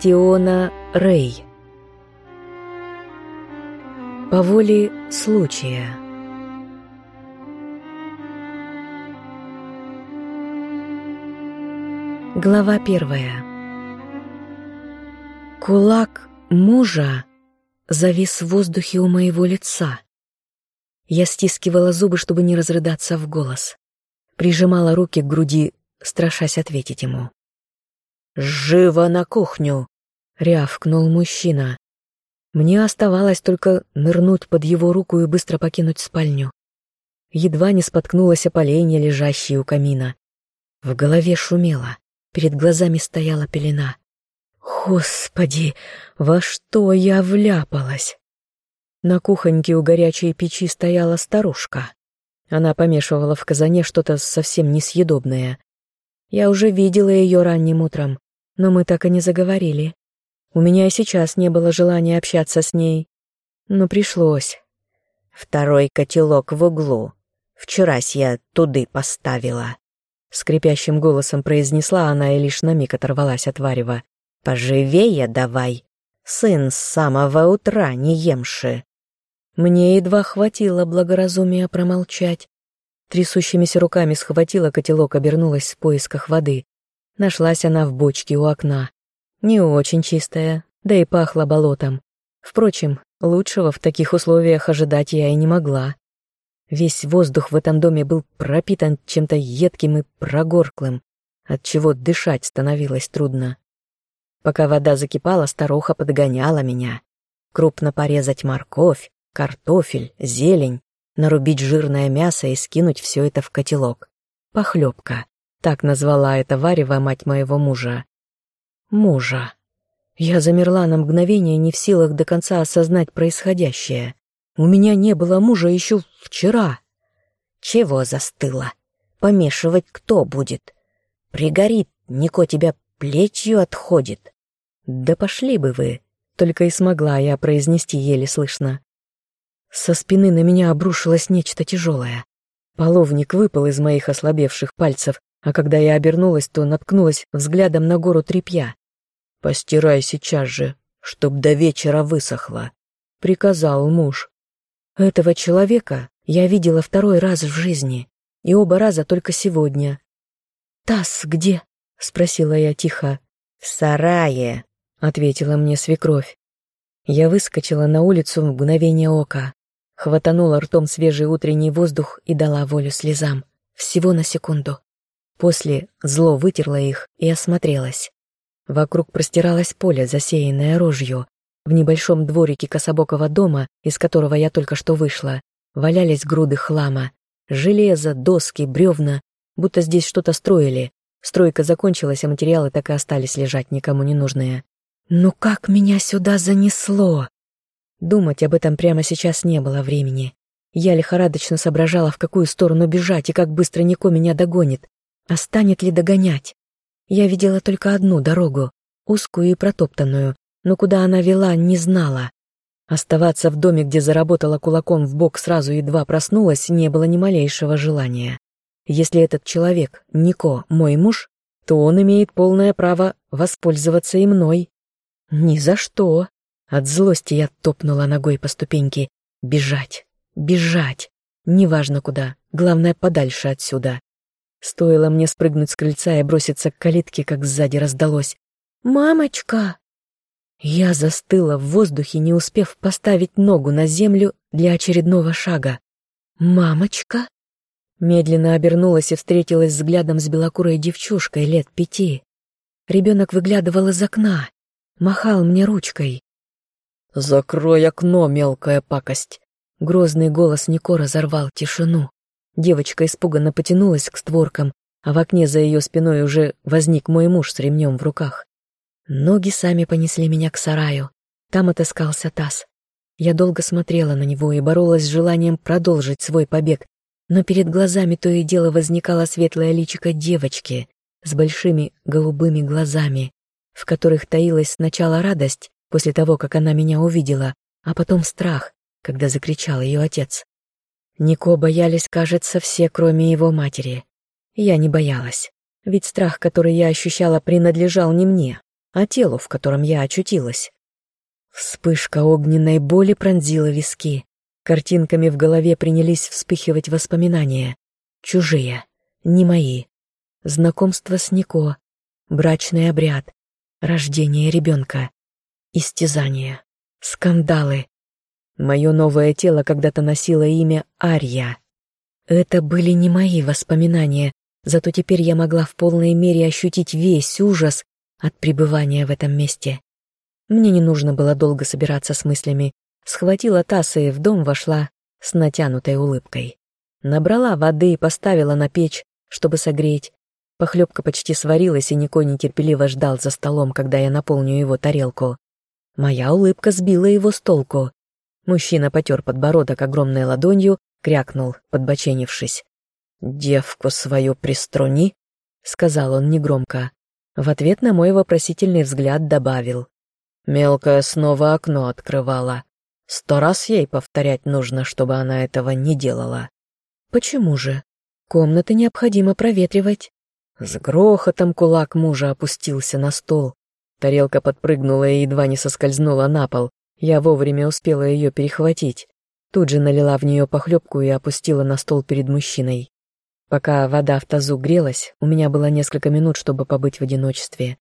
Тиона Рэй. По воле случая. Глава первая. Кулак мужа завис в воздухе у моего лица. Я стискивала зубы, чтобы не разрыдаться в голос. Прижимала руки к груди, страшась ответить ему. «Живо на кухню!» — рявкнул мужчина. Мне оставалось только нырнуть под его руку и быстро покинуть спальню. Едва не споткнулась о поленье, лежащее у камина. В голове шумело, перед глазами стояла пелена. Господи, во что я вляпалась? На кухоньке у горячей печи стояла старушка. Она помешивала в казане что-то совсем несъедобное. Я уже видела ее ранним утром, но мы так и не заговорили. У меня и сейчас не было желания общаться с ней, но пришлось. Второй котелок в углу. Вчерась я туды поставила. Скрипящим голосом произнесла она и лишь на миг оторвалась от варева. «Поживее давай, сын с самого утра не емши». Мне едва хватило благоразумия промолчать. Трясущимися руками схватила котелок, обернулась в поисках воды. Нашлась она в бочке у окна. Не очень чистая, да и пахла болотом. Впрочем, лучшего в таких условиях ожидать я и не могла. Весь воздух в этом доме был пропитан чем-то едким и прогорклым, от чего дышать становилось трудно. Пока вода закипала, старуха подгоняла меня. Крупно порезать морковь, картофель, зелень, нарубить жирное мясо и скинуть все это в котелок. Похлебка. Так назвала это варево мать моего мужа. Мужа. Я замерла на мгновение, не в силах до конца осознать происходящее. У меня не было мужа еще вчера. Чего застыла? Помешивать кто будет? Пригорит, Нико тебя плетью отходит. Да пошли бы вы, только и смогла я произнести еле слышно. Со спины на меня обрушилось нечто тяжелое. Половник выпал из моих ослабевших пальцев, а когда я обернулась, то наткнулась взглядом на гору тряпья. «Постирай сейчас же, чтоб до вечера высохло», — приказал муж. Этого человека я видела второй раз в жизни, и оба раза только сегодня. «Тасс где?» — спросила я тихо. «В сарае», — ответила мне свекровь. Я выскочила на улицу в мгновение ока хватанула ртом свежий утренний воздух и дала волю слезам. Всего на секунду. После зло вытерла их и осмотрелась. Вокруг простиралось поле, засеянное рожью. В небольшом дворике кособокого дома, из которого я только что вышла, валялись груды хлама. Железо, доски, бревна, будто здесь что-то строили. Стройка закончилась, а материалы так и остались лежать никому не нужные. «Ну как меня сюда занесло?» Думать об этом прямо сейчас не было времени. Я лихорадочно соображала, в какую сторону бежать и как быстро Нико меня догонит. А станет ли догонять? Я видела только одну дорогу, узкую и протоптанную, но куда она вела, не знала. Оставаться в доме, где заработала кулаком в бок сразу едва проснулась, не было ни малейшего желания. Если этот человек, Нико, мой муж, то он имеет полное право воспользоваться и мной. Ни за что. От злости я топнула ногой по ступеньке. Бежать, бежать. Неважно куда, главное подальше отсюда. Стоило мне спрыгнуть с крыльца и броситься к калитке, как сзади раздалось. «Мамочка!» Я застыла в воздухе, не успев поставить ногу на землю для очередного шага. «Мамочка?» Медленно обернулась и встретилась взглядом с белокурой девчушкой лет пяти. Ребенок выглядывал из окна, махал мне ручкой. «Закрой окно, мелкая пакость!» Грозный голос Нико разорвал тишину. Девочка испуганно потянулась к створкам, а в окне за ее спиной уже возник мой муж с ремнем в руках. Ноги сами понесли меня к сараю. Там отыскался таз. Я долго смотрела на него и боролась с желанием продолжить свой побег, но перед глазами то и дело возникало светлое личико девочки с большими голубыми глазами, в которых таилась сначала радость, после того, как она меня увидела, а потом страх, когда закричал ее отец. Нико боялись, кажется, все, кроме его матери. Я не боялась, ведь страх, который я ощущала, принадлежал не мне. а телу, в котором я очутилась. Вспышка огненной боли пронзила виски. Картинками в голове принялись вспыхивать воспоминания. Чужие, не мои. Знакомство с Нико, брачный обряд, рождение ребенка, истязание, скандалы. Мое новое тело когда-то носило имя Ария. Это были не мои воспоминания, зато теперь я могла в полной мере ощутить весь ужас от пребывания в этом месте. Мне не нужно было долго собираться с мыслями. Схватила таз и в дом вошла с натянутой улыбкой. Набрала воды и поставила на печь, чтобы согреть. Похлебка почти сварилась, и Нико нетерпеливо ждал за столом, когда я наполню его тарелку. Моя улыбка сбила его с толку. Мужчина потер подбородок огромной ладонью, крякнул, подбоченившись. «Девку свою приструни», — сказал он негромко. В ответ на мой вопросительный взгляд добавил. Мелкая снова окно открывала. Сто раз ей повторять нужно, чтобы она этого не делала. Почему же? Комнаты необходимо проветривать. С грохотом кулак мужа опустился на стол. Тарелка подпрыгнула и едва не соскользнула на пол. Я вовремя успела ее перехватить. Тут же налила в нее похлебку и опустила на стол перед мужчиной. Пока вода в тазу грелась, у меня было несколько минут, чтобы побыть в одиночестве.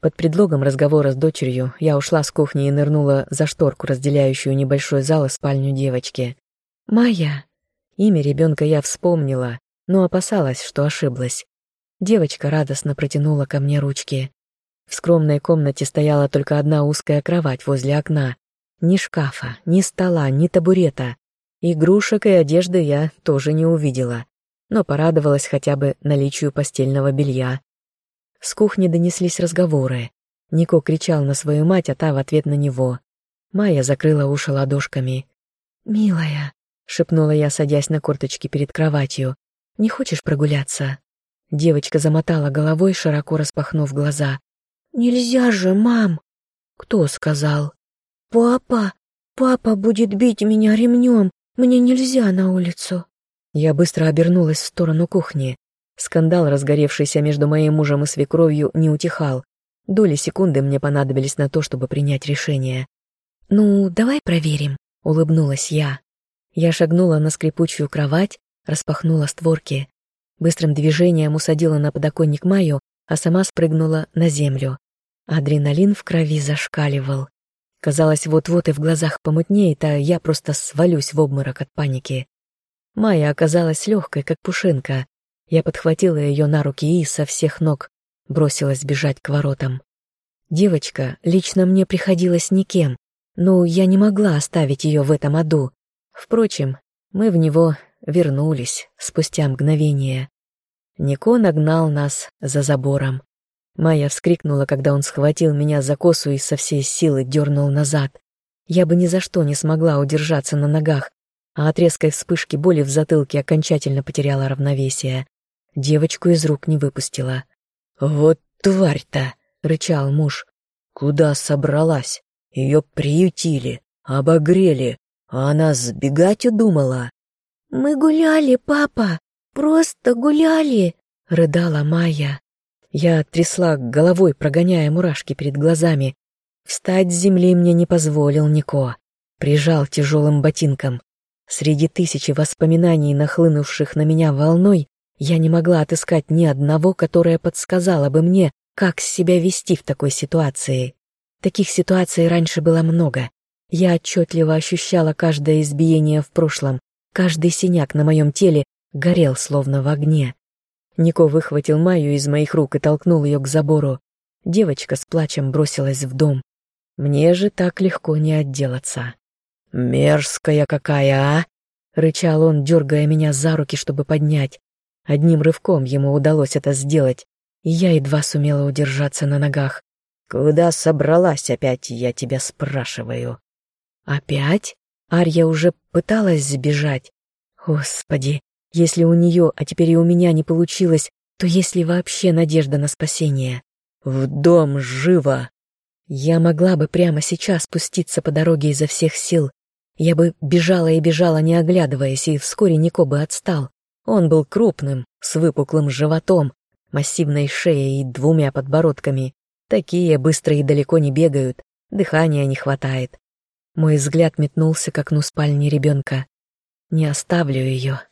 Под предлогом разговора с дочерью я ушла с кухни и нырнула за шторку, разделяющую небольшой зал и спальню девочки. «Майя!» Имя ребенка я вспомнила, но опасалась, что ошиблась. Девочка радостно протянула ко мне ручки. В скромной комнате стояла только одна узкая кровать возле окна. Ни шкафа, ни стола, ни табурета. Игрушек и одежды я тоже не увидела но порадовалась хотя бы наличию постельного белья. С кухни донеслись разговоры. Нико кричал на свою мать, а та в ответ на него. Майя закрыла уши ладошками. «Милая», — шепнула я, садясь на корточки перед кроватью, — «не хочешь прогуляться?» Девочка замотала головой, широко распахнув глаза. «Нельзя же, мам!» «Кто сказал?» «Папа! Папа будет бить меня ремнем! Мне нельзя на улицу!» Я быстро обернулась в сторону кухни. Скандал, разгоревшийся между моим мужем и свекровью, не утихал. Доли секунды мне понадобились на то, чтобы принять решение. «Ну, давай проверим», — улыбнулась я. Я шагнула на скрипучую кровать, распахнула створки. Быстрым движением усадила на подоконник Маю, а сама спрыгнула на землю. Адреналин в крови зашкаливал. Казалось, вот-вот и в глазах помутнеет, а я просто свалюсь в обморок от паники. Майя оказалась легкой, как пушинка. Я подхватила ее на руки и со всех ног бросилась бежать к воротам. Девочка лично мне приходилась никем, но я не могла оставить ее в этом аду. Впрочем, мы в него вернулись спустя мгновение. Нико нагнал нас за забором. Майя вскрикнула, когда он схватил меня за косу и со всей силы дернул назад. Я бы ни за что не смогла удержаться на ногах, а от резкой вспышки боли в затылке окончательно потеряла равновесие. Девочку из рук не выпустила. «Вот тварь-то!» — рычал муж. «Куда собралась? Ее приютили, обогрели, а она сбегать удумала». «Мы гуляли, папа, просто гуляли!» — рыдала Майя. Я трясла головой, прогоняя мурашки перед глазами. Встать с земли мне не позволил Нико. Прижал тяжелым ботинком. Среди тысячи воспоминаний, нахлынувших на меня волной, я не могла отыскать ни одного, которое подсказало бы мне, как себя вести в такой ситуации. Таких ситуаций раньше было много. Я отчетливо ощущала каждое избиение в прошлом, каждый синяк на моем теле горел словно в огне. Нико выхватил Майю из моих рук и толкнул ее к забору. Девочка с плачем бросилась в дом. Мне же так легко не отделаться. «Мерзкая какая, а!» — рычал он, дергая меня за руки, чтобы поднять. Одним рывком ему удалось это сделать, и я едва сумела удержаться на ногах. «Куда собралась опять, я тебя спрашиваю?» «Опять?» Арья уже пыталась сбежать. Господи, если у нее, а теперь и у меня не получилось, то есть ли вообще надежда на спасение? «В дом, живо!» Я могла бы прямо сейчас спуститься по дороге изо всех сил, я бы бежала и бежала, не оглядываясь, и вскоре Нико бы отстал. Он был крупным, с выпуклым животом, массивной шеей и двумя подбородками. Такие быстро и далеко не бегают, дыхания не хватает. Мой взгляд метнулся к окну спальни ребенка. Не оставлю ее.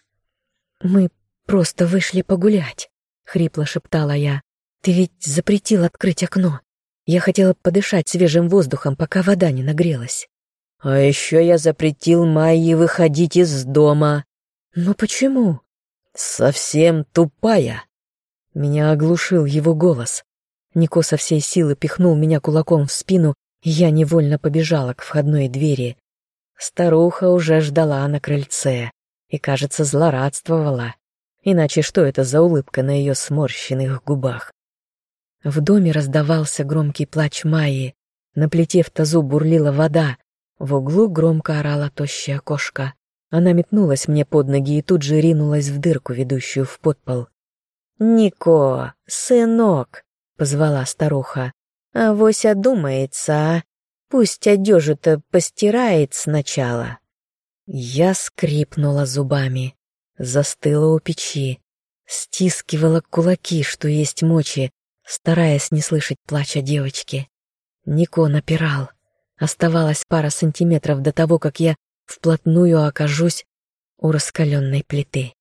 Мы просто вышли погулять, хрипло шептала я. Ты ведь запретил открыть окно. Я хотела подышать свежим воздухом, пока вода не нагрелась. А еще я запретил Майе выходить из дома. Но почему? Совсем тупая. Меня оглушил его голос. Нико со всей силы пихнул меня кулаком в спину, и я невольно побежала к входной двери. Старуха уже ждала на крыльце и, кажется, злорадствовала. Иначе что это за улыбка на ее сморщенных губах? В доме раздавался громкий плач Майи. На плите в тазу бурлила вода. В углу громко орала тощая кошка. Она метнулась мне под ноги и тут же ринулась в дырку, ведущую в подпол. «Нико, сынок!» — позвала старуха. «Авось одумается, а? Пусть одежу-то постирает сначала». Я скрипнула зубами, застыла у печи, стискивала кулаки, что есть мочи, стараясь не слышать плача девочки. Нико напирал. Оставалась пара сантиметров до того, как я вплотную окажусь у раскаленной плиты.